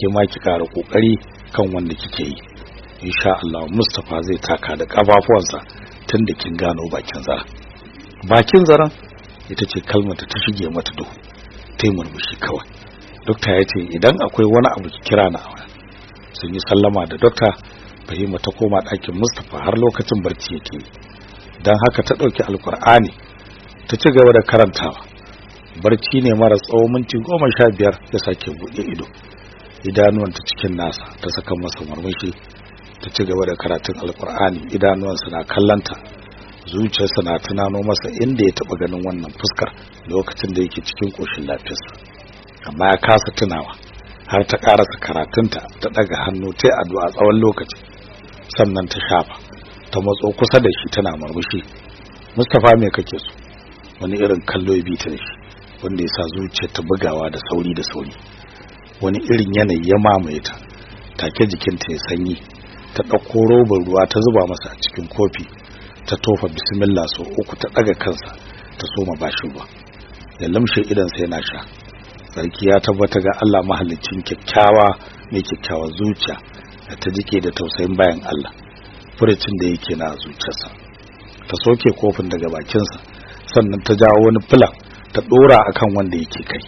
ke ma ki ƙara ƙoƙari kan wanda kike yi. Insha Allah Mustapha zai taka da kafafuwansa tun da kin gano bakin zara bakin zaran ita ce kalmar ta shige mata duhu ta murmushi kawai. Dokta ya ce idan akwai wani abu ki kira na waya. Sun yi sallama da dokta fahima ta koma ɗakin Mustapha har lokacin barci yake don haka ta ɗauki alkur'ani ta ci gaba da karantawa. Barci ne mara tsawo minti goma sha biyar ya sake buɗe ido. Idanuwanta cikin nasa ta saka masa murmushi ta ci gaba da karatun alkur'ani idanuwansa na kallanta zuciyarsa na tunano masa inda ya taɓa ganin wannan fuskar lokacin da yake cikin ƙoshin lafiyarsa. Amma ya kasa tunawa har ta ƙarasa karatunta ta ɗaga hannu ta yi addu'a tsawon lokaci sannan ta shafa ta matso kusa da shi tana murmushi. Mustapha me kake so? Wani irin kallo ya bi ta shi wanda ya sa zuciyar ta bugawa da sauri da sauri. Wani irin yanayi ya mamaye ta. Take jikinta ya sanyi. Ta ɗauko robar ruwa ta zuba masa a cikin kofi. Ta tofa bismillah sau uku ta ɗaga kansa ta soma bashi ruwa. Ya lamshe idansa yana sha. Sarki ya tabbata ga Allah mahallicin kyakkyawa mai kyakkyawa zuciya da ta jike da tausayin bayan Allah. Furucin da yake na zuciyarsa. Ta soke kofin daga bakinsa sannan ta jawo wani filan ta ɗora akan wanda yake kai.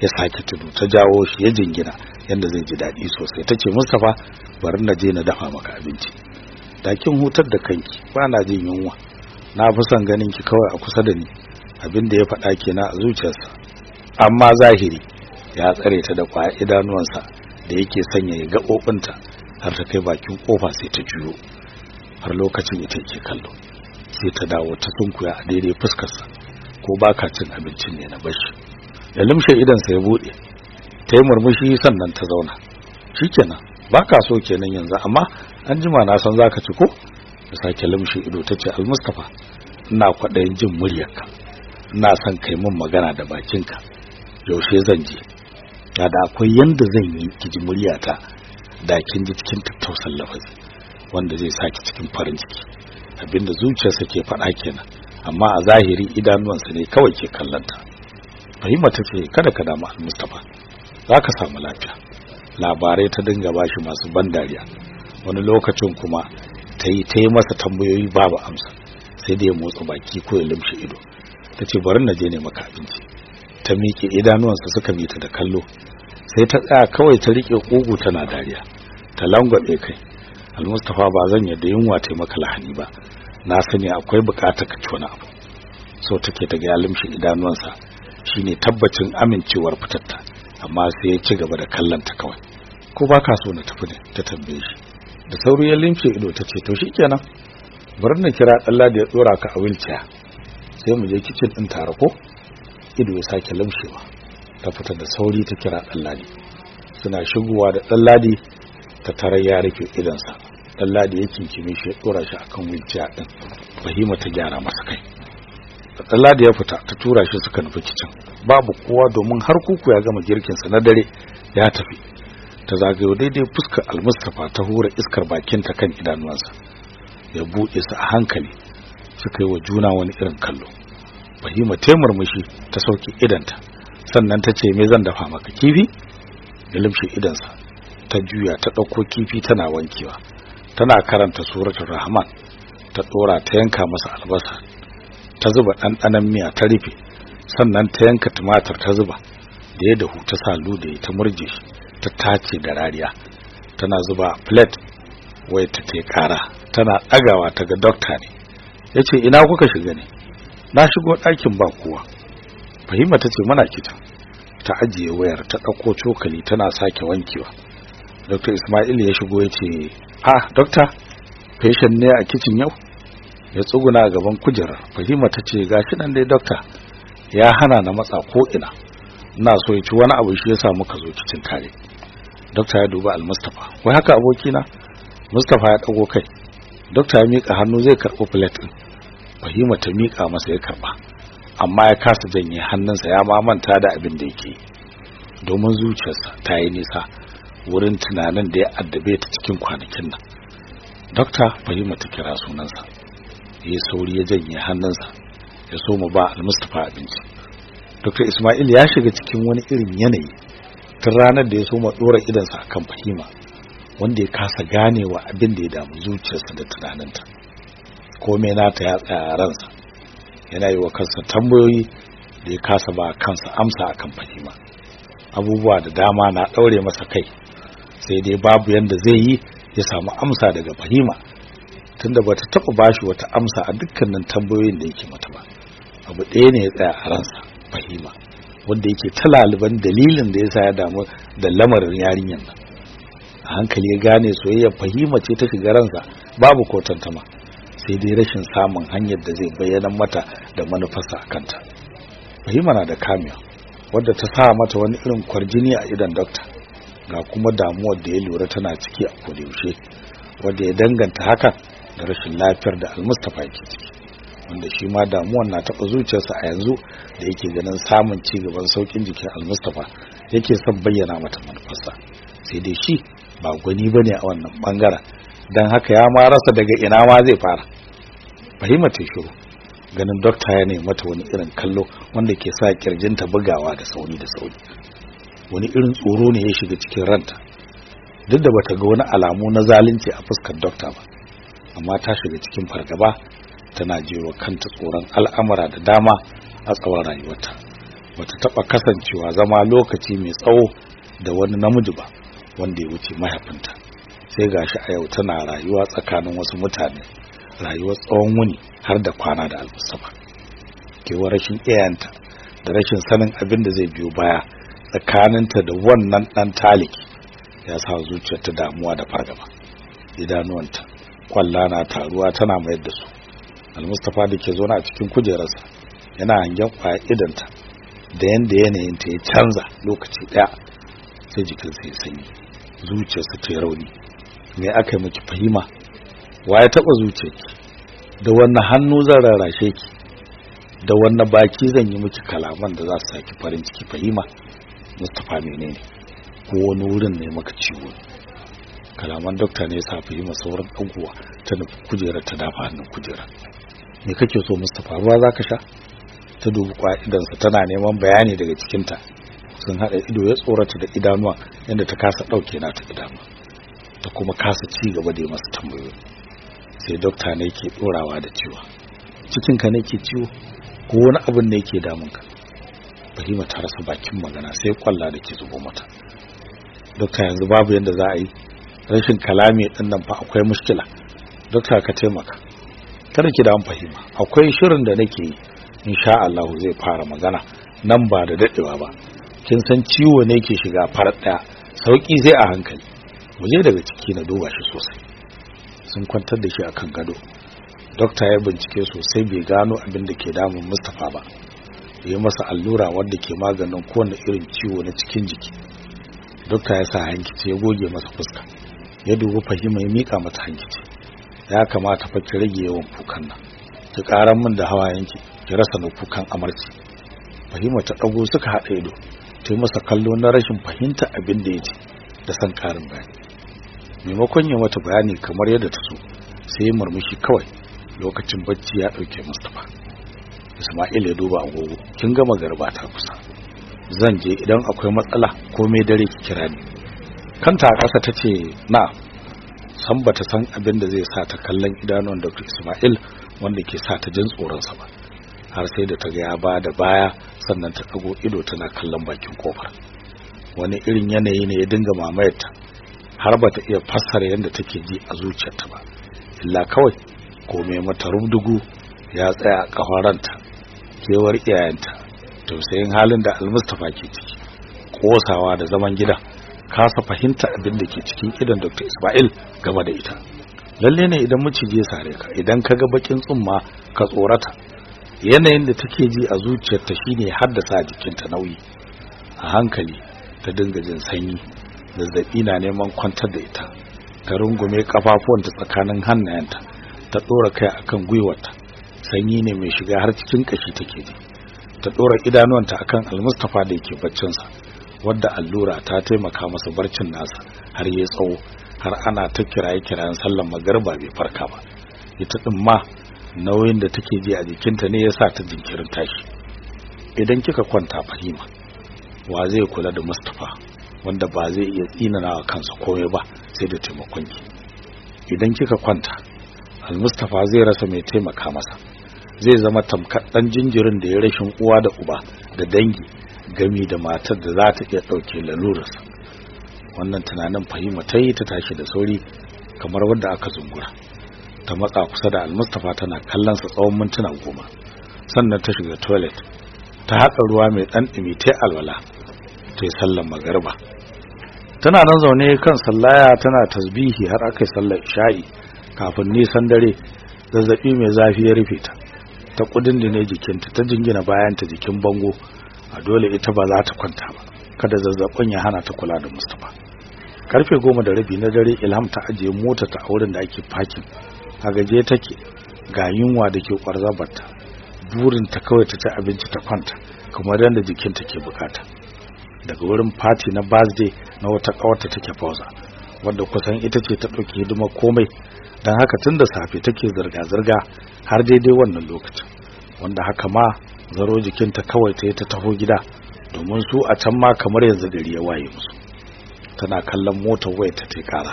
Ya sake tudu ta jawo shi ya jingina yadda zai ji daɗi sosai. Ta ce mustapha bari na je na dafa maka abinci. Da kin hutar da kanki ba na jin yunwa. Na fi son ganin ki kawai a kusa da ni. Abin da ya faɗa kenan a zuciyarsa. Amma zahiri ya tsare ta da ƙwaya idanuwansa da yake sanya ya gaɓoɓinta har ta kai bakin ƙofa sai ta juyo. Har lokacin ita ke kallo sai ta dawo ta sunkuya a daidai fuskarsa. Ko baka cin abincin ne na bashi da limshe idansa ya buɗe. Ta yi murmushi sannan ta zauna. Shikenan baka so kenan yanzu amma an jima na san zaka ci ko? Ta sake limshe ido ta ce almustafa ina kwaɗayin jin muryarka. Ina son kai min magana da bakinka. Yaushe zan je? Ya da akwai yanda zan yi ki ji muryata da kin ji cikin tattausan lafazi wanda zai saki cikin farin ciki. Abinda zuciyarsa ke faɗa kenan amma a zahiri idanuwansa ne kawai ke kallanta fahimta ta ce kada ka damu al-mustafa za ka samu lafiya. Labarai ta dinga bashi masu ban dariya. Wani lokacin kuma ta yi ta yi masa tambayoyi babu amsa. Sai da ya motsa baki ko ya limshe ido. Ta ce bari na je ne maka abinci. Ta miƙe idanuwansa suka bi ta da kallo. Sai ta tsaya kawai ta riƙe ƙugu tana dariya. Ta langwabe kai. Almustafa ba zan yadda yunwa ta maka lahani ba. Na sani akwai buƙatar ka ci wani abu. So take ta ga limshi idanuwansa. Shine tabbacin amincewar fitarta. Amma sai ya ci gaba da kallon ta kawai. Ko ba ka so na tafi ne? Ta tambaye shi. Da sauri ya limshe ido ta ce to shikenan. Bari na kira Allah da ya dora ka a wheelchair. Sai mu je kitchen din tare ko? Ido ya sake limshewa. Ta fita da sauri ta kira Ɗanladi. Suna shigowa da Ɗanladi ta tarar ya rufe idansa Ɗanladi ya kinkime shi ya dora shi akan wheelchair din Fahima ta gyara masa kai. Ɗanladi ya fita ta tura shi suka nufi kicin. Babu kowa domin har kuku ya gama girkinsa na dare ya tafi. Ta zagayo daidai fuskar almustafa ta hura iskar bakinta kan idanuwansa. Ya buɗe su a hankali suka yi wa juna wani irin kallo. Fahima ta murmushi ta sauke idanta sannan ta ce me zan dafa maka kifi? Da limshe idansa ta juya ta ɗauko kifi tana wankewa. Tana karanta suratul rahman. Ta ɗora ta yanka masa albasa. Ta zuba ɗanɗanon miya ta rufe sannan ta yanka tumatir ta zuba da ya dahu ta sa lude ta murje ta tace da rariya. Tana zuba plate wai ta tai kara tana ɗagawa ta ga dokta ne. Ya ce ina kuka shiga ne? Na shigo ɗakin ba kowa. Fahimta ta ce mana kita. Ta ajiye wayar ta ɗauko cokali tana sake wankewa. Dr ismail ya shigo ya ce ah dokta patient ne a kicin yau? Ya tsuguna a gaban kujerar. Fahima ta ce gashi nan dai dokta ya hana na matsa ko ina ina so ya ci wani abu shi yasa muka zo kicin tare dokta ya duba al-mustafa. Wai haka abokina? Mustafa ya dago kai. Dokta ya mika hannu zai karɓi plate din fahima ta mika masa ya karɓa amma ya kasa janye hannunsa ya ma manta da abin da yake domin zuciyarsa ta yi nisa wurin tunanin da ya addabe ta cikin kwanakin nan. Dokta fahima ta kira sunansa. Ya sauri ya janye hannunsa ya so mu ba al-mustafa abinci. Dr ismail ya shiga cikin wani irin yanayi tun ranar da ya so ma dora idansa akan fahima wanda ya kasa ganewa abin da ya damu zuciyarsa da tunaninta. Komai nata ya tsaya ransa yana yi wa kansa tambayoyi da ya kasa ba kansa amsa akan fahima abubuwa da dama na daure masa kai sai dai babu yanda zai yi ya samu amsa daga fahima tunda bata taba bashi wata amsa a dukkanin tambayoyin da yake mata ba. Abu ɗaya ne ya tsaya a ransa fahima wanda yake talaliban dalilin da yasa ya damu da lamarin yarinyar nan. A hankali ya gane soyayyar fahima ce ta shiga ransa babu ko tantama sai dai rashin samun hanyar da zai bayyana mata da manufarsa a kanta. Fahima na da kamiya wadda ta sa mata wani irin kwarjini a idan dokta. Ga kuma damuwar da ya lura tana ciki a kodayaushe wadda ya danganta hakan da rashin lafiyar da almustafa ke ciki wanda shi ma damuwar na taɓa zuciyarsa a yanzu da yake ganin samun ci gaban saukin jikin almustafa yake son bayyana mata manufarsa. Sai dai shi ba gwani ba ne a wannan ɓangaren dan haka ya ma rasa daga ina ma zai fara. Fahimta ta shiru ganin dokta ya nemi mata wani irin kallo wanda ke sa kirjinta bugawa da sauri da sauri. Wani irin tsoro ne ya shiga cikin ranta duk da bata ga wani alamu na zalunci a fuskar dokta ba. Amma ta shiga cikin fargaba tana jewa kanta tsoron al'amura da dama a tsawon rayuwarta. Bata taba kasancewa zama lokaci mai tsawo da wani namiji ba wanda ya wuce mahaifinta. Sai gashi a yau tana rayuwa tsakanin wasu mutane rayuwar tsawon wuni har da kwana da almustafa kewar rashin iyayenta da rashin sanin abin da zai biyo baya tsakaninta da wannan dan taliki ya sa zuciyarta damuwa da fargaba. Idanuwanta kwalla na taruwa tana mayar da su. Almustafa da ke zaune a cikin kujerarsa yana hangen ƙwaya idanta da yanda yanayin ta ya canza lokaci ɗaya sai jikinsa ya sanyi zuciyarsa ta yi rauni. Me aka yi miki fahima? Wa ya taba zuciyarki? Da wannan hannu zan rarrashe ki? Da wannan baki zan yi miki kalaman da za su saki farin ciki? Fahima mustafa menene? Ko wani wurin ne maka ciwo? Kalaman dokta ne sa fahima sauran ɗaguwa ta nufi kujerar ta dafa hannun kujerar. Me kake so mustafa ruwa za ka sha? Ta dubi kwa'idansa tana neman bayani daga cikinta. Sun haɗa ido ya tsorata da idanuwa yadda ta kasa ɗauke na ta idanuwa. Ta kuma kasa ci gaba da yi masa tambayoyi. Sai dokta ne ke ɗorawa da ciwo cikinka ne ke ciwo ko wani abin ne ke damunka? Fahima ta rasa bakin magana sai kwalla da ke zubo mata. Dokta yanzu babu yadda za a yi rashin kalami ɗin nan fa akwai mushkila. Dokta ka taimaka. Kada ki da an fahima. Akwai shirin da nake yi. Insha Allah zai fara magana. Nan ba da dadewa ba. Kin san ciwo ne ke shiga farar ɗaya sauƙi sai a hankali. Mu je daga ciki na duba shi sosai. Sun kwantar da shi akan gado. Dokta ya bincike sosai bai gano abin da ke damun Mustafa ba. Ya masa allura wanda ke maganin kowane irin ciwo na cikin jiki. Dokta ya sa hankici ya goge masa fuska. Ya dubi fahima ya mika mata hankici. Ya kamata fa ki rage yawan kukan nan. Ki karan min da hawayenki ki rasa na kukan amarci. Fahima ta dago suka hada ido ta masa kallo na rashin fahimta abin da yake da san karin bayani. Maimakon ya mata bayani kamar yadda ta so sai ya murmushi kawai lokacin bacci ya ɗauke Mustafa Isma'il ya duba agogo kin gama garba ta kusa. Zan je idan akwai matsala komai dare ki kira ni. Kanta ƙasa tace na san bata san abin da zai sa ta kallon idanuwan Dr. Ismail wanda ke sa ta jin tsoronsa ba. Har sai da ta ga ya ba da baya sannan ta dago ido tana kallon bakin ƙofar wani irin yanayi ne ya dinga mamayarta har bata iya fassara yadda take ji a zuciyarta ba. Illa kawai komai mata rubdugu ya tsaya a kafaranta kewar iyayenta tausayin halin da almustafa ke ciki kosawa da zaman gida. Kasa fahimta abin da ke cikin idan Dr. Ismail game da ita. Lalle ne idan miciji ya sare ka idan kaga bakin tsumma ka tsorata. Yanayin da take ji a zuciyarta shine haddasa jikinta nauyi. A hankali ta dinga jin sanyi. Zazzabi na neman kwantar da ita. Ta rungume kafafuwanta tsakanin hannayenta. Ta dora kai akan gwiwarta. Sanyi ne mai shiga har cikin kashi take ji. Ta dora idanuwanta akan almustafa da yake baccinsa. Wadda allura ta taimaka masa barcin nasa har ya tsawo har ana ta kiraye kirayen sallan magarba bai farka ba. Ita din ma nauyin da take ji a jikinta ne yasa ta jinkirin tashi. Idan kika kwanta fahima wa zai kula da Mustafa wanda ba zai iya tsinana kansa komai ba sai da taimakon ki. Idan kika kwanta almustafa zai rasa mai taimaka masa. Zai zama tamkar dan jinjirin da ya rashin uwa da uba da dangi gami da matar da za ta iya ɗauke lalurarsa. Wannan tunanin fahima ta yi ta tashi da sauri kamar wanda aka zungura. Ta matsa kusa da almustafa tana kallon sa tsawon mintuna goma. Sannan ta shiga toilet ta haɗa ruwa mai ɗan ɗumi ta alwala ta yi sallar magarba tana nan zaune kan sallaya tana tasbihi har aka yi sallar isha'i kafin nisan dare zazzaɓi mai zafi ya rufe ta. Ta kuɗin da ne jikinta ta jingina bayanta jikin bango a dole ita ba za ta kwanta ba. Kada zazzaɓin ya hana ta kula da Mustapha. Karfe goma da rabi na dare Ilham ta ajiye mota ta a wurin da ake parking. A gaje take ga yunwa da ke kwarzabarta burin ta kawai ta ci abinci ta kwanta kamar yadda jikinta ke buƙata. Daga wurin party na birthday na wata kawarta take fauza wadda kusan ita ce ta ɗauki hidima komai. Dan haka tun da safe take zirga zirga har daidai wannan lokacin. Wanda haka ma zaro jikinta kawai ta yi ta taho gida domin su a can ma kamar yanzu gari ya waye musu. Tana kallon motar waya ta ta kara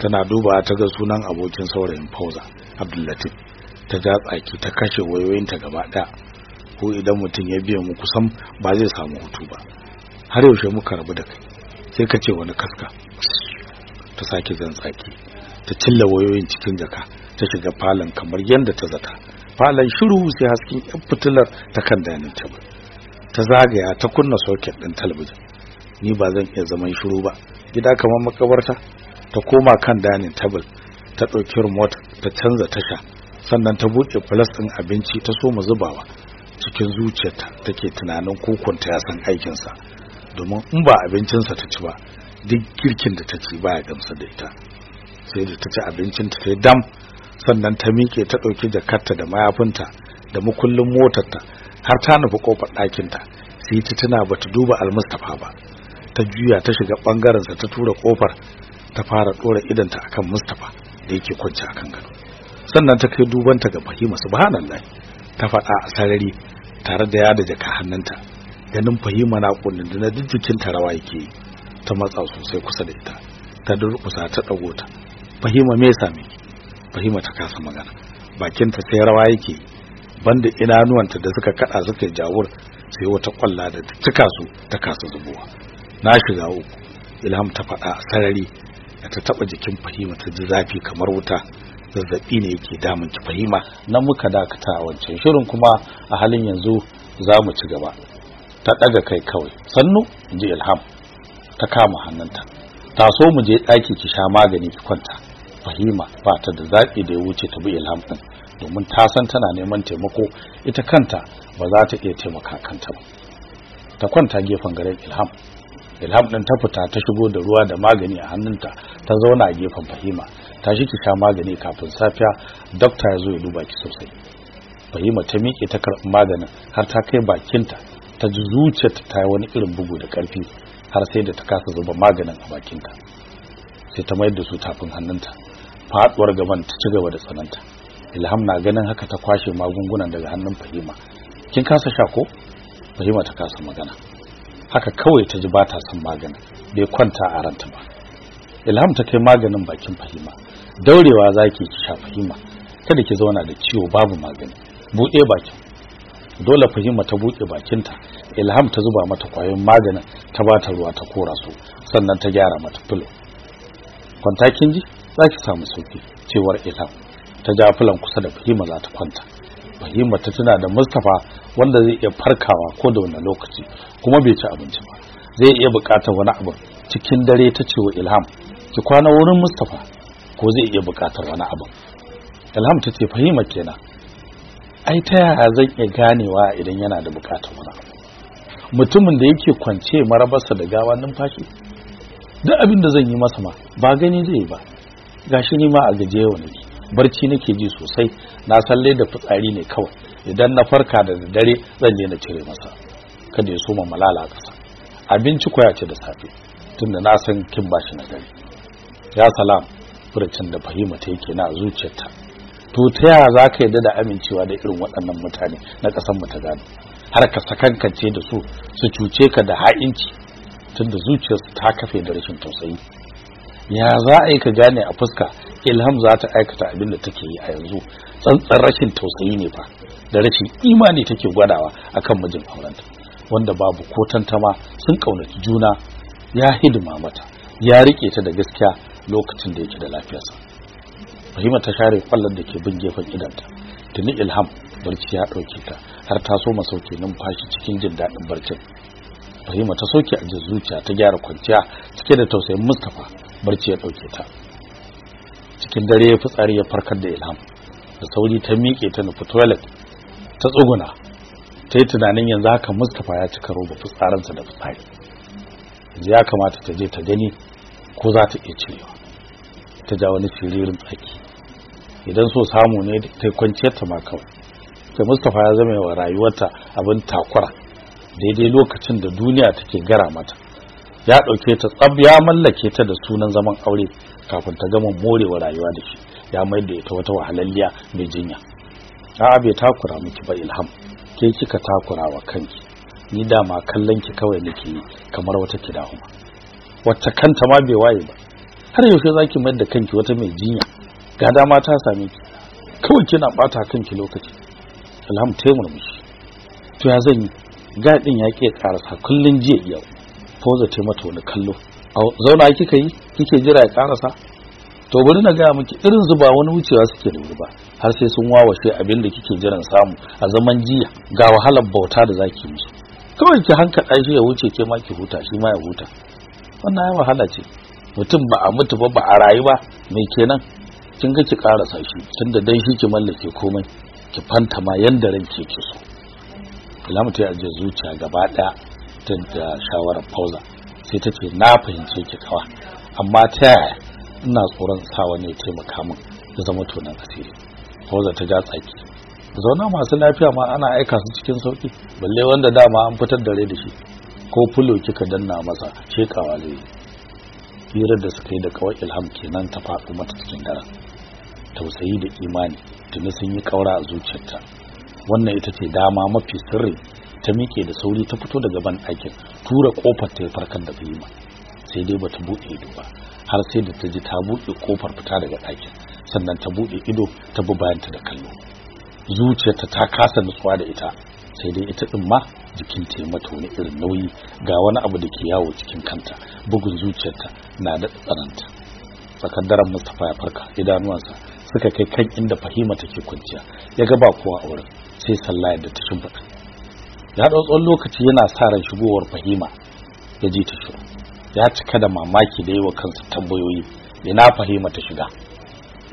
tana duba ta ga sunan abokin saurayin fauza abdullatif. Ta ja tsaki ta kashe wayoyinta gaba ɗaya ko idan mutum ya biya mu kusan ba zai samu hutu ba. Har yaushe muka rabu da kai? Sai ka ce wani kaska. Ta sake zan tsaki. Ta cilla wayoyin cikin jaka. Ta shiga falon kamar yadda ta zata. Falon shiru sai hasken yan fitilar ta kan danin table. Ta zagaya ta kunna socket din talabijin. Ni ba zan iya zaman shiru ba. Gida kamar makabarta. Ta koma kan danin table. Ta ɗauki remote ta canza tasha. Sannan ta buɗe plus ɗin abinci ta so mu zubawa. Cikin zuciyarta take tunanin kokonta ya san aikinsa. Domin in ba abincinsa ta ci ba duk girkin da ta ci baya gamsa da ita. Sai da ta ci abincinta ta dam. Sannan ta miƙe ta ɗauki jakarta da mayafinta da mukullin motarta har ta nufi ƙofar ɗakinta. Sai ta tuna ba ta duba almustafa ba. Ta juya ta shiga ɓangarensa ta tura ƙofar ta fara ɗora idanta akan mustafa da yake kwance akan gado. Sannan ta kai dubanta ga fahima subhanallah ta faɗa a sarari tare da yada jaka hannunta. Ganin fahima na kunnin da duk jikinta rawa yake ta matsa sosai kusa da ita. Ta durƙusa ta ɗago ta. Fahima me yasa miki fahima ta kasa magana. Bakinta sai rawa yake banda idanuwanta da suka kada suka jawur sai wata kwalla da ta cika su ta kasa zubowa. Na shiga uku ilham ta faɗa sarari da ta taba jikin fahima ta ji zafi kamar wuta. Zazzabi ne yake damun ki fahima nan muka dakata a wancan shirin kuma a halin yanzu za mu ci gaba. Ta ɗaga kai kawai. Sannu ji ilham. Ta kama hannunta. Ta so mu je ɗaki ki sha magani ki kwanta. Fahima ba ta da zaɓi da ya wuce ta bi ilham ɗin domin ta san tana neman taimako ita kanta ba za ta iya taimaka kanta ba. Ta kwanta gefen garin ilham. Ilham ɗin ta fita ta shigo da ruwa da magani a hannunta ta zauna a gefen fahima. Ta shi ki sha magani kafin safiya dokta ya zo ya duba ki sosai. Fahima ta miƙe ta karɓi maganin har ta kai bakinta. Ta ji zuciyarta ta yi wani irin bugu da ƙarfi har sai da ta kasa zuba maganin a bakinta. Sai ta mayar da su tafin hannunta. Faduwar gaban ta ci gaba da tsananta. Ilham na ganin haka ta kwashe magungunan daga hannun fahima. Kin kasa sha ko? Fahima ta kasa magana. Haka kawai ta ji ba ta son maganin bai kwanta a ranta ba. Ilham ta kai maganin bakin fahima. Daurewa zaki ki sha fahima. Kada ki zauna da ciwo babu magani. Buɗe bakin. Dole fahima ta buɗe bakinta. Ilham ta zuba mata ƙwayoyin maganin ta ba ta ruwa ta kora su. Sannan ta gyara mata filo. Kwanta kin ji? Za ki samu sauƙi cewar ilham. Ta ja filan kusa da fahima za ta kwanta. Fahima ta tuna da mustapha wanda zai iya farkawa ko da wani lokaci kuma bai ci abinci ba. Zai iya buƙatar wani abu cikin dare ta ce wa ilham ki kwana wurin mustapha ko zai iya buƙatar wani abu? Ilham ta ce fahima kenan. Ai ta yaya zan iya ganewa idan yana da buƙatar wani abu? Mutumin da yake kwance marabarsa da gawa numfashi duk abin da zan yi masa ma ba gani zai yi ba. Gashi ni ma a gaje yau nake. Barci nake ji sosai. Na salle da fitsari ne kawai. Idan na farka da dare zan je na cire masa. Kada ya soma malala a ƙasa. Abinci koya ce da safe tunda na san kin bashi na dare ya salam furucin da fahima ta yake na zuciyarta. To ta yaya za ka yarda da amincewa da irin waɗannan mutane na ƙasar mu ta gado har ka sakankance da su su cuce ka da ha'inci tunda zuciyarsa ta kafe da rashin tausayi. Ya za a yi ka gane a fuska ilham za ta aikata abin da take yi a yanzu. Tsantsan rashin tausayi ne fa da rashin imani take gwadawa akan mijin aurenta. Wanda babu ko tantama sun kaunaci juna ya hidima mata ya riƙe ta da gaskiya lokacin da yake da lafiyarsa. Fahima ta share ƙwallon da ke bin gefen idanta tuni ilham barci ya ɗauke ta har ta so masauke numfashi cikin jin daɗin barcin. Fahima ta soke a zuciya ta gyara kwanciya cike da tausayin Mustapha. Barci ya ɗauke ta. Cikin dare ya fitsari ya farkar da ilham. Da sauri ta miƙe ta nufi toilet ta tsuguna. Ta yi tunanin yanzu haka Mustapha ya cika roba fitsarinsa da fitsari. Ya kamata ta je ta gani ko za ta iya cirewa. Ta ja wani firirin tsaki. Idan so samu ne ta kwanciyar ta ma kawai. Sai Mustapha ya zama wa rayuwarta abin takura. Daidai lokacin da duniya take gara mata. Ya ɗauke ta tsab ya mallake ta da sunan zaman aure kafin ta gama morewa rayuwa da shi. Ya mai da ita wata wahalalliya mai jinya. A'a bai takura miki ba ilham. Ke kika takura wa kanki. Ni dama kallon ki kawai nake yi kamar wata kidahuma. Wacce kanta ma bai waye ba. Har yaushe zaki mai da kanki wata mai jinya? Ga dama ta same ki. Kawai kina bata kanki lokaci. Ilham ta murmushi. To ya zan yi? Gadin ya ke karasa kullun jiya yau foza ta mata wani kallo. Zauna kika yi kike jira ya karasa? To bari na ga miki irin zuba wani wucewa suke da wuri ba. Har sai sun wawashe abin da kike jiran samu a zaman jiya. Ga wahalar bauta da zaki musu. Kawai ki hankada shi ya wuce ke ma ki huta shi ma ya huta. Wannan ai wahala ce. Mutum ba a mutu ba ba a rayu ba. Me kenan? Kin ga ki karasa shi tunda dan shi ki mallake komai. Ki fanta ma yanda ranke ke so. Ilhamu ta aje zuciya gaba ɗaya da shawarar pauza sai ta ce na fahimce ki kawa amma ta yaya? Ina tsoron sa wani ya taimaka min ya zama tonan asiri. Fauza ta ja tsaki. Zauna masu lafiya ma ana aika su cikin sauƙi balle wanda dama an fitar da rai da shi. Ko fulo kika danna masa shekawa zai hirar da suka yi da kawai ilham kenan ta faɗo mata cikin daren. Tausayi da imani tuni sun yi kaura a zuciyarta. Wannan ita ce dama mafi sirri ta miƙe da sauri ta fito daga ban ɗakin tura ƙofar ta farkar da fahima sai dai bata buɗe ido ba har sai da ta ji ta buɗe ƙofar fita daga ɗakin sannan ta buɗe ido ta bi bayanta da kallo. Zuciyarta ta kasa nutsuwa da ita sai dai ita din ma jikin ta mata wani irin nauyi ga wani abu da ke yawo cikin kanta bugun zuciyarta na da tsananta. Tsakar daren Mustapha ya farka idanuwansa suka kai kan inda Fahima take kwanciya ya ga ba kowa a wurin sai sallah da ta shimfiɗa. Ya ɗau tsawon lokaci yana sa ran shigowar Fahima ya ji ta shiru. Ya cika da mamaki da yawa kansa tambayoyi ina Fahima ta shiga?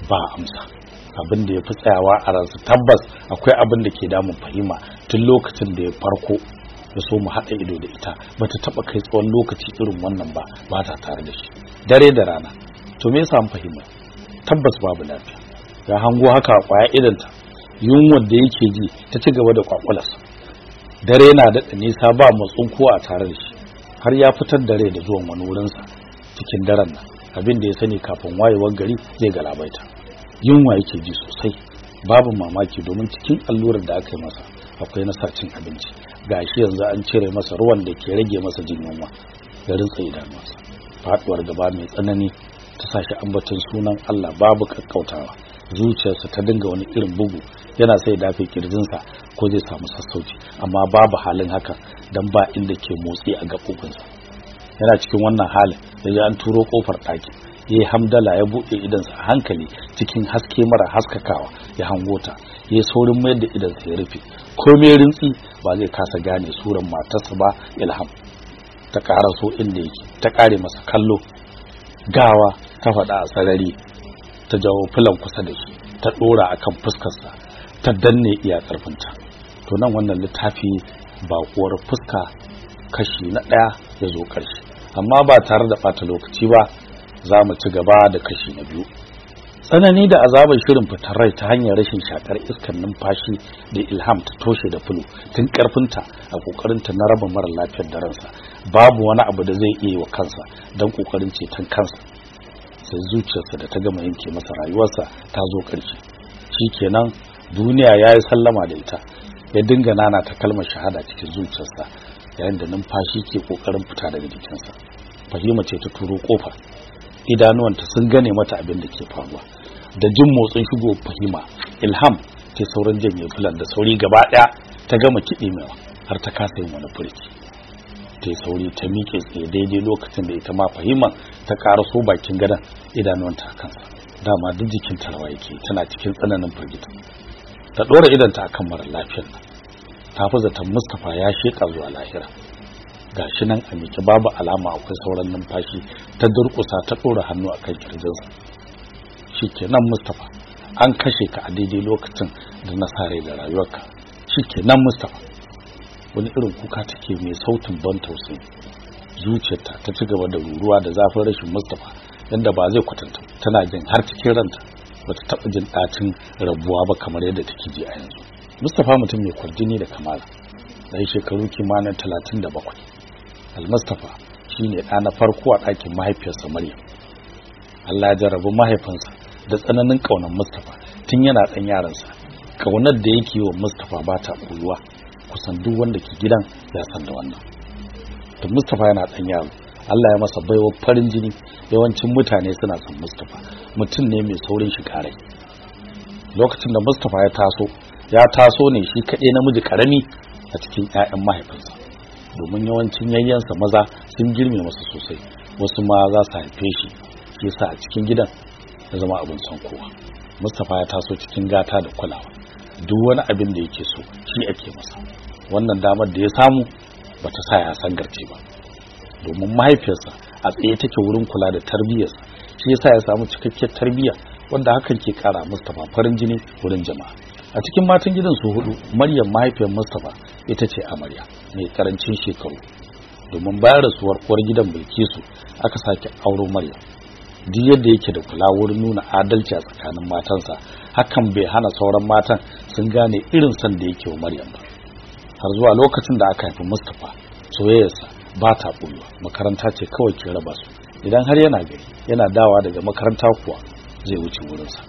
Ba amsa. Abin da ya fi tsayawa a ransa tabbas akwai abin da ke damun fahima tun lokacin da ya farko ya so mu haɗa ido da ita. Ba ta taɓa kai tsawon lokaci irin wannan ba ba ta tare da shi. Dare da rana. To me yasa fahima? Tabbas babu lafiya. Ya hango haka ƙwaya idanta yunwar da yake ji ta ci gaba da kwakwalarsa dare na daɗa nisa ba matsun kowa a tare da shi har ya fitar da rai da zuwan wani wurinsa cikin daren nan. Abin da ya sani kafin wayewar gari zai galabaita. Yunwa yake ji sosai. Babu mamaki domin cikin allurar da aka yi masa akwai na cin abinci. Gashi yanzu an cire masa ruwan da ke rage masa jin yunwa. Ya rinsa idanuwansa faduwar gaba mai tsanani ta sashi ambaton sunan Allah babu kakkautawa zuciyarsa ta dinga wani irin bugu yana sai dafe kirjinsa ko zai samu sassauci. Amma babu halin haka dan ba inda ke motsi a gaɓoɓinsa. Yana cikin wannan halin ji an turo ƙofar ɗakin ya yi hamdala ya buɗe idansa a hankali cikin haske mara haskakawa ya hango ta ya saurin mayar da idansa ya rufe. Komai rintsi ba zai kasa gane suran matarsa ba ilham. Ta ƙara so inda yake ta ƙare masa kallo. Gawa ta faɗa a sarari ta jawo filan kusa da shi ta ɗora a kan fuskarsa. Ta danne iya ƙarfinta to nan wannan littafi baƙuwar fuska kashi na ɗaya ya zo ƙarshe. Amma ba tare da ɓata lokaci ba za mu ci gaba da kashi na biyu. Tsanani da azabar shirin fitar rai ta hanyar rashin shakar iskar numfashi da ilham ta toshe da fulu tun karfinta a kokarinta na raba mara lafiyar da ransa. Babu wani abu da zai iya wa kansa don ƙoƙarin ceton kansa. Sai zuciyarsa da ta gama yanke masa rayuwarsa ta zo ƙarshe. Kenan duniya ya yi sallama da ita ya dinga nana ta kalmar shahada cikin zuciyarsa yayin da numfashi ke ƙoƙarin fita daga jikinsa. Fahima ce ta turo ƙofa idanuwanta sun gane mata abin da ke faruwa. Da jin motsin shigo fahima ilham ke sauran janye fulan da sauri gaba ɗaya ta gama kiɗi mewa har ta kasa yin wani furki ta sauri ta miƙe tsaye daidai lokacin da ita ma fahima ta ƙaraso bakin gadon idanuwanta a kansa. Dama duk jikin talawa yake tana cikin tsananin firgita. Ta ɗora idanta akan mara lafiyar nan. Ta fi zaton mustapha ya sheƙa zuwa lahira. Gashi nan a miƙe babu alama akwai sauran numfashi ta durƙusa ta ɗora hannu akan kirjinsa shikenan mustapha an kashe ka a daidai lokacin da na sare da rayuwarka. Shikenan mustapha. Wani irin kuka take mai sautin ban tausayi. Zuciyarta ta ci gaba da ruruwa da zafin rashin mustapha yadda ba zai kwatanta tana jin har cikin ranta. Bata taɓa jin ɗacin rabuwa ba kamar yadda take ji a yanzu. Mustapha mutum mai kwarjini da kamala ɗan shekaru kimanin talatin da bakwai. Almustapha shine ɗa na farko a ɗakin mahaifiyarsa maryam. Allah ya jarrabu mahaifinsa da tsananin ƙaunar mustapha tun yana ɗan yaransa. Ƙaunar da yake yi wa mustapha ba ta koyuwa kusan duk wanda ke gidan ya san da wannan. To mustapha yana ɗan yaro Allah ya masa baiwa farin jini. Yawancin mutane suna son mustapha. Mutum ne mai saurin shiga rai. Lokacin da mustapha ya taso ya taso ne shi kaɗai namiji ƙarami a cikin 'ya'yan mahaifinsa. Domin yawancin yayyansa maza sun girme masa sosai. Wasu ma za su haife shi shi yasa a cikin gidan ya zama abin son kowa. Mustapha ya taso cikin gata da kulawa. Duk wani abin da yake so shi ake masa. Wannan damar da ya samu bata sa ya sangarce ba. Domin mahaifiyarsa a tsaye take wurin kula da tarbiyyarsa. Shi yasa ya samu cikakkiyar tarbiyya wanda hakan ke kara Mustapha farin jini wurin jama'a. A cikin matan gidan su huɗu Maryam mahaifiyar Mustapha ita ce amarya mai ƙarancin shekaru. Domin bayan rasuwar uwar gidan Bilkisu aka sake auro Maryam. Duk yadda yake da kula wurin nuna adalci a tsakanin matansa hakan bai hana sauran matan sun gane irin son da yake wa Maryam ba. Har zuwa lokacin da aka haifi Mustapha soyayyarsa ba ta ɓoyewa makaranta ce kawai ke raba su. Idan har yana gari yana dawa daga makaranta kuwa zai wuce wurinsa.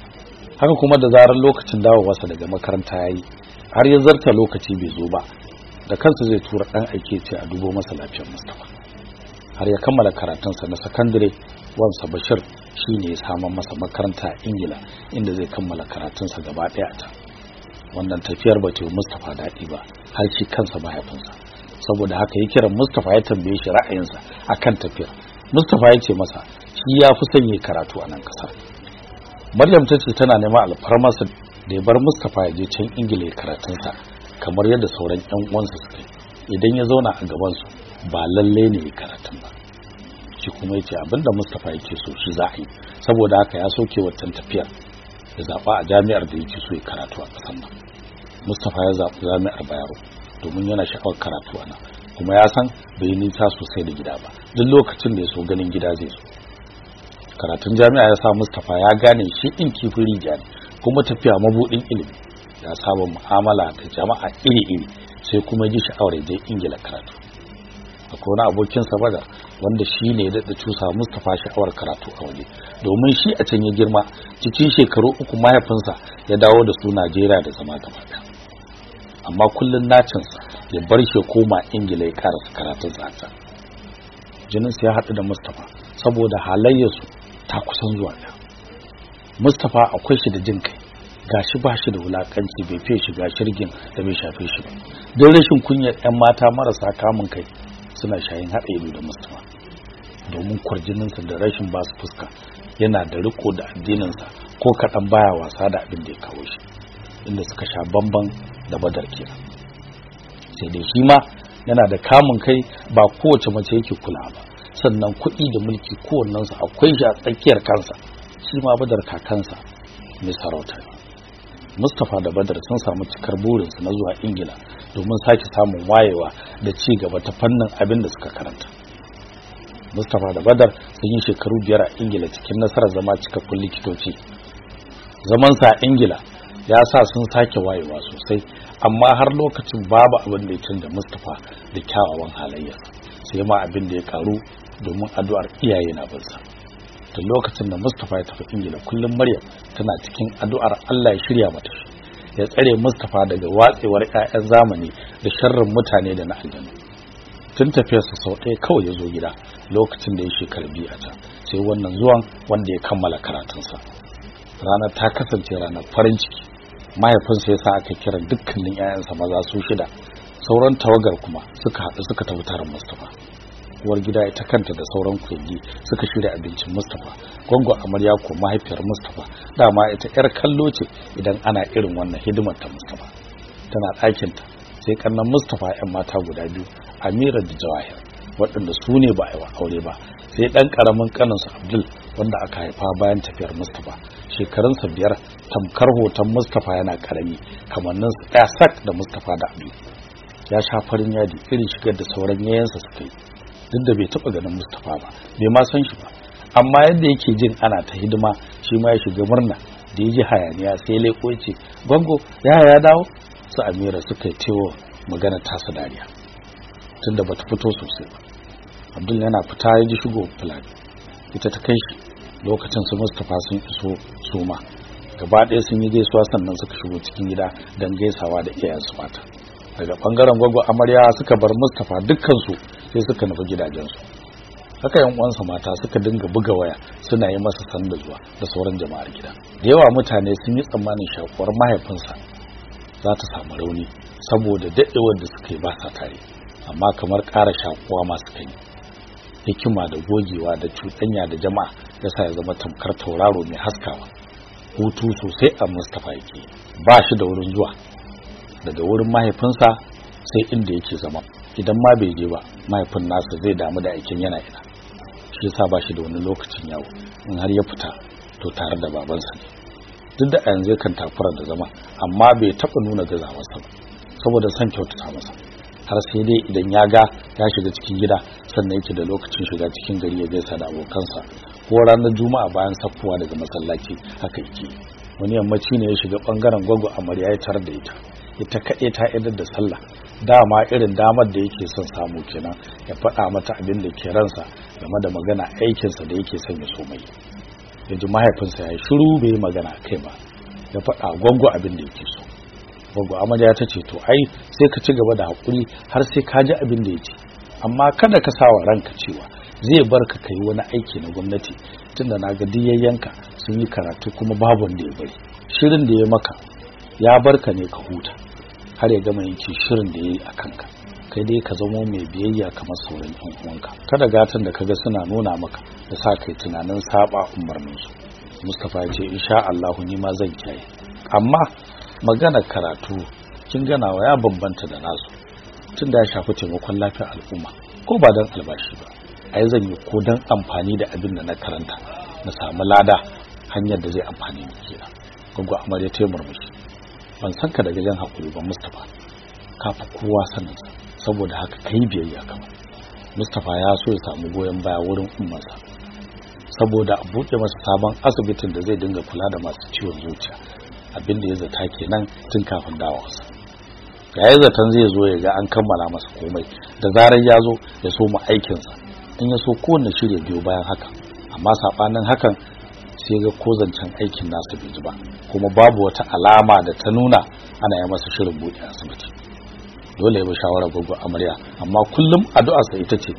Haka kuma da zarar lokacin dawowarsa daga makaranta yayi har ya zarta lokaci bai zo ba da kansa zai tura dan aike ce a dubo masa lafiyar Mustafa har ya kammala karatunsa na sakandare wansa Bashir shine ya samu masa makaranta a Ingila inda zai kammala karatunsa gaba ɗaya ta. Wannan tafiyar ba ta Mustafa daɗi ba har shi kansa mahaifinsa. Saboda haka ya kira Mustafa ya tambaye shi ra'ayinsa akan tafiyar Mustafa ya ce masa shi ya fi son yi karatu a nan ƙasar Maryam ta ce tana neman alfarmarsa da ya bar Mustapha ya je can Ingila ya karatunsa kamar yadda sauran ƴan uwansa suka yi. Idan ya zauna a gaban su ba lalle ne ya karatun ba. Shi kuma ya ce abin da Mustapha yake so shi za a yi saboda haka ya soke wancan tafiyar. Ya zaba a jami'ar da yake so ya karatu a ƙasar nan. Mustapha ya zaɓi jami'ar Bayero. Domin yana sha'awar karatu a nan kuma ya san bai nisa sosai da gida ba. Duk lokacin da ya so ganin gida zai so karatun jami'a ya sa Mustapha ya gane shi din kifin rijiya kuma tafiya mabudin ilimi ya saba mu'amala da jama'a iri-iri sai kuma ji sha'awar je Ingila karatu. Akwai wani abokin sa Badar wanda shi ne da cusa Mustapha sha'awar karatu a waje. Domin shi a can ya girma cikin shekaru uku mahaifinsa ya dawo da su Najeriya da zama gaba ɗaya. Amma kullun nacinsa ya bar shi koma Ingila ya karasa karatunsa a can jininsa ya haɗu da Mustapha saboda halayyarsu ta kusan zuwa da Mustapha akwai shi da jin kai. Gashi ba shi da wulakanci bai fiye shiga shirgin da bai shafe shi ba. Don rashin kunyar 'yan mata marasa kamun kai suna shayin haɗa ido da Mustapha. Domin kwarjininsa da rashin ba su fuska yana da riko da addininsa ko kaɗan baya wasa da abin da ya kawo shi. Inda suka sha bamban da badar kenan. Sai dai shi ma yana da kamun kai ba kowace mace yake kula ba. Sannan kuɗi da mulki kowannensu akwai shi a tsakiyar kansa. Shi ma badar kakansa mai sarauta mustapha da badar sun samu cikar burinsu na zuwa ingila domin sake samun wayewa da ci gaba ta fannin abin da suka karanta. Mustapha da badar sun yi shekaru biyar a ingila cikin nasarar zama cikakkun likitoci. Zamansa a ingila ya sa sun sake wayewa sosai amma har lokacin babu abin da ya canza mustapha da kyawawan halayyarsa sai ma abin da ya karu domin addu'ar iyaye na binsa tun lokacin da Mustapha ya tafi Ingila kullum Maryam tana cikin addu'ar Allah ya shirya mata ya tsare Mustapha daga watsewar ƴaƴan zamani da sharrin mutane da na aljanna tun tafiyarsa sau ɗaya kawai ya zo gida lokacin da ya shekara biyu a can sai wannan zuwan wanda ya kammala karatunsa. Ranar ta kasance ranar farin ciki mahaifinsa ya sa aka kira dukkanin 'ya'yansa maza su shida. Sauran tawagar kuma suka haɗu suka tafi mustapha. Uwar gida ita kanta da sauran kuyangi suka shirya abincin mustapha. Gwangon amarya ko mahaifiyar mustapha. Dama ita 'yar kallo ce idan ana irin wannan hidimar ta mustapha. Tana ɗakinta sai kannan mustapha 'yan mata guda biyu amira da jawahir waɗanda su ne ba a yi wa aure ba. Sai ɗan ƙaramin ƙaninsu abdul wanda aka haifa bayan tafiyar mustapha. Shekarunsa biyar tamkar hoton mustapha yana ƙarami kamanninsa ɗaya sak da mustapha da abdul ya sha farin yadi irin shigar da sauran yayansa suka yi. Duk da bai taɓa ganin mustapha ba bai ma san shi ba. Amma yadda yake jin ana ta hidima shi ma ya shiga murna da ya ji hayaniya sai leko ya ce gwango ya ya dawo? Su amira suka yi tewa magana tasa dariya. Tunda bata fito sosai ba. Abdul yana fita ya ji shigo fulani. Ita ta kai shi lokacin su mustapha sun iso suma. Gaba ɗaya sun yi gaisuwa sannan suka shigo cikin gida don gaisawa da iyayensu mata. Daga ɓangaren gwaggo amarya suka bar mustapha dukkansu sai suka nufi gidajensu. Haka yan uwansa mata suka dinga buga waya suna yi masa sanda zuwa da sauran jama'ar gida. Da yawa mutane sun yi tsammanin shakuwar mahaifinsa za ta samu rauni saboda daɗewar da suka yi ba sa tare amma kamar ƙara shakuwa masu kai hikima da gogewa da cuɗanya da jama'a yasa ya zama tamkar tauraro mai haskawa. Hutu sosai a Mustapha yake. Ba shi da wurin zuwa. Daga wurin mahaifinsa sai inda yake zama. Idan ma bai je ba mahaifin nasa zai damu da aikin yana ina. Shi yasa ba shi da wani lokacin yawo. In har ya fita to tare da babansa ne. Duk da yanzu kan takura da zama amma bai taɓa nuna gazawarsa ba saboda son kyautata masa. Har sai dai idan ya ga ya shiga cikin gida sannan yake da lokacin shiga cikin gari ya gaisa da abokansa. Ko ranar juma'a bayan sakkowa daga masallaci haka yake. Wani yammaci ne ya shiga ɓangaren gwagwa amarya ya tar da ita. Ita kaɗai ta idar da sallah. Dama irin damar da yake son samu kenan ya faɗa mata abin da ke ransa game da magana aikinsa da yake son ya so mai. Ya ji mahaifinsa ya yi shiru bai magana kai ba. Ya faɗa gwaggo abin da yake so. Gwaggo amarya ta ce to ai sai ka ci gaba da haƙuri har sai ka ji abin da ya ce. Amma kada ka sa wa ranka cewa zai bar ka kai wani aiki na gwamnati tunda na ga diyayyanka sun yi karatu kuma babu wanda ya bari. Shirin da ya maka ya bar ka ne ka huta har ya gama yanke shirin da ya yi a kanka. Kai dai ka zamo mai biyayya kamar sauran yan uwanka. Kada gatan da kaga suna nuna maka da sa kai tunanin saba umarnin su Mustafa ya ce insha Allah ni ma zan kiyaye. Amma magana karatu kin ganawa ya bambanta da nasu. Tunda ya shafi taimakon lafiyar al'umma ko ba dan albashi ba ai zan yi ko dan amfani da abin da na karanta na samu lada hanyar da zai amfani ni kenan. Gogo amarya ta murmushi. Ban san ka da gajen haƙuri ba Mustafa ka fi kowa sanin saboda haka kai biyayya kamar. Mustafa ya so ya samu goyon baya wurin ummarsa saboda a buɗe masa sabon asibitin da zai dinga kula da masu ciwon zuciya. Abin da ya zata kenan tun kafin dawowarsa. Ya zaton zai zo ya ga an kammala masa komai da zarar ya zo ya so mu aikinsa. In ya so kowanne shirya biyo bayan haka. Amma saɓanin hakan sai ga ko zancen aikin nasa bai ji ba kuma babu wata alama da ta nuna ana yi masa shirin buɗe asibiti. Dole ya bi shawarar gugu amarya amma kullum addu'arsa ita ce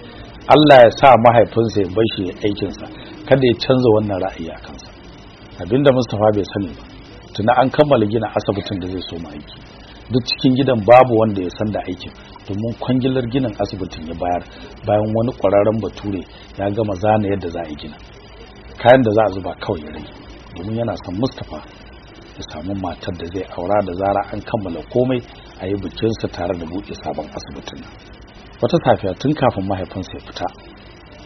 Allah ya sa mahaifinsa ya bar shi aikinsa kada ya canza wannan ra'ayi a kansa. Abinda Mustapha bai sani ba tuna an kammala gina asibitin da zai so mu aiki. Duk cikin gidan babu wanda ya san da aikin. Domin kwangilar ginin asibitin ya bayar bayan wani kwararren bature ya gama zana yadda za a gina kayan da za a zuba kawai ya rage domin yana son Mustapha ya samu matar da zai aura da zara an kammala komai a yi bikinsa tare da buɗe sabon asibitin wata safiya tun kafin mahaifinsa ya fita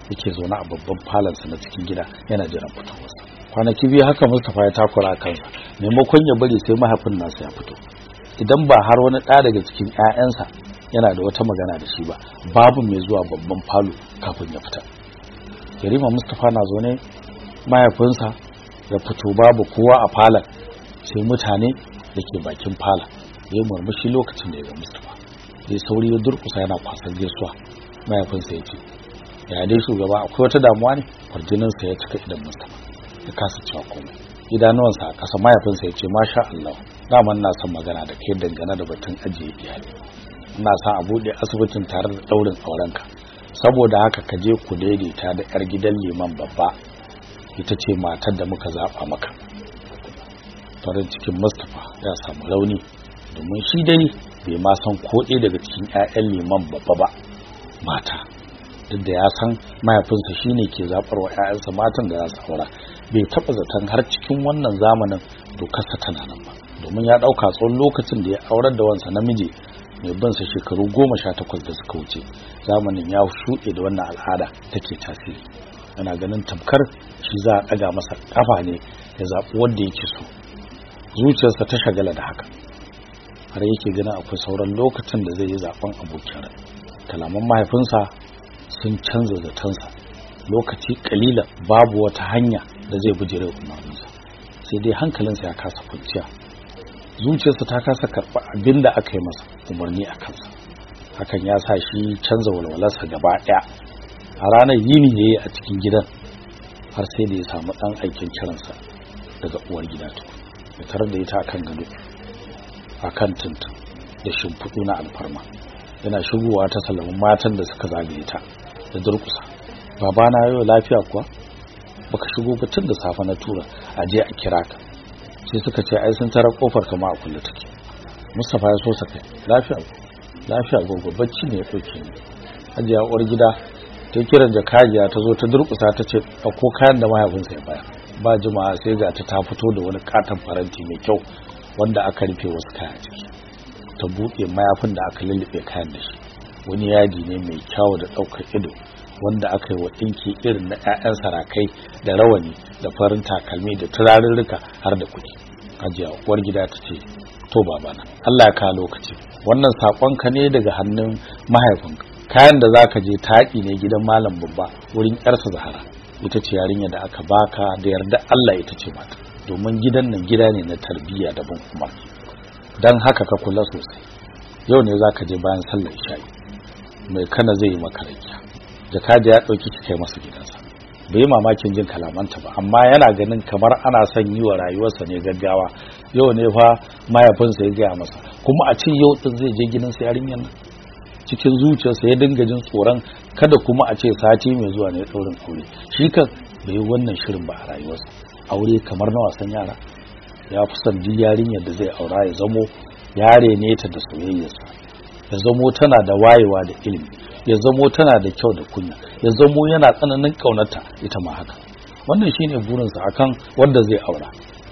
yake zaune a babban falonsa na cikin gida yana jiran fitowarsa. Kwanaki biyu haka Mustapha ya takura kansa maimakon ya bari sai mahaifin nasa ya fito. Idan ba har wani ɗaya daga cikin 'ya'yansa yana da wata magana da shi ba babu mai zuwa babban falo kafin ya fita. Yarima Mustapha na zaune mahaifinsa ya fito babu kowa a falon sai mutane da ke bakin falon ya murmushi lokacin da ya ga Mustapha. Sai sauri ya durkusa yana kwasar gaisuwa. Mahaifinsa ya ce ya dai shugaba akwai wata damuwa ne? Kwarjininsa ya cika idan Mustapha. Ya kasa cewa komai. Idanuwansa a ƙasa mahaifinsa ya ce masha Allah daman na son magana da kai dangane da batun ajiye iyali. Ina sa a buɗe asibitin tare da ɗaurin aurenka. Saboda haka ka je ku daidaita da 'yar gidan liman babba. Ita ce matar da muka zaɓa maka. Farin cikin mustapha ya samu rauni domin shi dai bai ma san ko ɗaya daga cikin 'ya'yan liman babba ba mata. Duk da ya san mahaifinsa shine ke zaɓar wa 'ya'yansa matan da za su aura bai taɓa zaton har cikin wannan zamanin dokarsa tana nan ba. Domin ya ɗauka tsawon lokacin da ya aurar da wansa namiji mai bin sa shekaru goma sha takwas da suka wuce zamanin ya shuɗe da wannan al'ada take tasiri. Yana ganin tamkar shi za a ɗaga masa ƙafa ne ya zaɓi wanda yake so. Zuciyarsa ta shagala da haka. Har yake ganin akwai sauran lokacin da zai yi zaɓen abokin rai. Kalaman mahaifinsa sun canza zatonsa. Lokaci kalila babu wata hanya da zai bujire umarninsa. Sai dai hankalinsa ya kasa kwanciya. Zuciyarsa ta kasa karɓa abin da aka yi masa umarni a kansa. Hakan ya sa shi canza walwalarsa gaba ɗaya. A ranar yini ya a cikin gidan har sai da ya samu ɗan aikin kiransa daga uwar gida ya tarar da ita akan gado a kan tuntun da shimfiɗu na alfarma. Yana shigowa ta salamin matan da suka zagaye ta. Da durkusa babana yau lafiya kuwa? Baka shigo ba tun da safe na tura a je a kira ka. Sai suka ce ai sun tara ƙofar kama a kulle take. Mustapha ya so sa kai. Lafiya lafiya gogo bacci ne ya ɗauke ni. Hajiya uwar gida ta kiran jakajiya ta zo ta durkusa ta ce ko kayan da mahaifinsa ya bayar. Ba jima'a sai ga ta ta fito da wani katon faranti mai kyau wanda aka rufe wasu kaya ciki. Ta buɗe mayafin da aka lullube kayan da shi. Wani yadi ne mai kyau da ɗaukar ido wanda aka yi wa ɗinki irin na 'ya'yan sarakai da rawani da farin takalmi da turarurruka har da kuɗi. Hajiya uwar gida ta ce to babana Allah ka lokaci. Wannan saƙonka ne daga hannun mahaifinka. Kayan da zaka je taƙi ne gidan malam babba wurin ƴarsa Zahara ita ce yarinya da aka baka da yarda Allah ita ce mata. Domin gidan nan gida ne na tarbiyya da bin umar dan haka ka kula sosai. Yau ne zaka je bayan sallar isha'i. Mai kana zai yi maka rakiya. Jakaja ya ɗauki ki kai masa gidansa. Bai yi mamakin jin kalamanta ba amma yana ganin kamar ana son yi wa rayuwarsa ne gaggawa. Yau ne fa mahaifinsa ya gaya masa kuma a ce yau din zai je gidansa yarinyar nan. Cikin zuciyarsa ya dinga jin tsoron kada kuma a ce sati mai zuwa ne daurin aure. Shi kan bai wannan shirin ba a rayuwarsa. Aure kamar na wasan yara. Ya fi son duk yarinyar da zai aura ya zamo yare ne ta da soyayyarsa. Ya zamo tana da wayewa da ilimi ya zamo tana da kyau da kunya ya zamo yana tsananin kaunarta ita ma haka. Wannan shine burinsa akan wanda zai aura.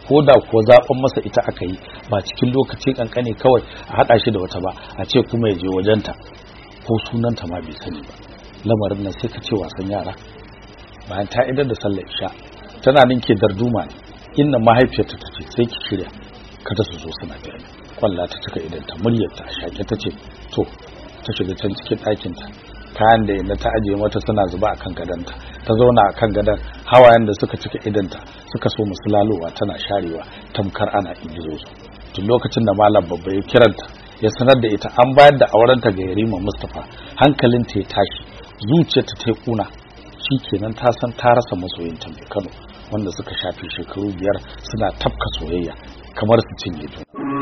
Ko da kuwa zaɓen masa ita aka yi ba cikin lokaci kankane kawai a haɗa shi da wata ba a ce kuma ya je wajenta ko sunanta ma bai sani ba. Lamarin nan sai ka ce wasan yara. Bayan ta idar da sallar isha tana ninke darduma ne inna mahaifiyarta ta ce sai ki shirya kada su zo suna biya kwalla ta cika idan ta muryar ta shake ta ce to ta shiga can cikin ɗakin ta kayan da yana ta ajiye mata suna zuba akan gadanta ta zauna akan gadan hawayen da suka cika idanta suka so musulalowa tana sharewa tamkar ana igizo tun lokacin da malam babba ya kiranta ya sanar da ita an bayar da aurenta ga Yarima Mustafa hankalinta ya tashi zuciyarta ta kuna kenan ta san ta rasa masoyinta mai Kano wanda suka shafi shekaru biyar suna tafka soyayya kamar su cinye juna.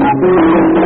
Thank you.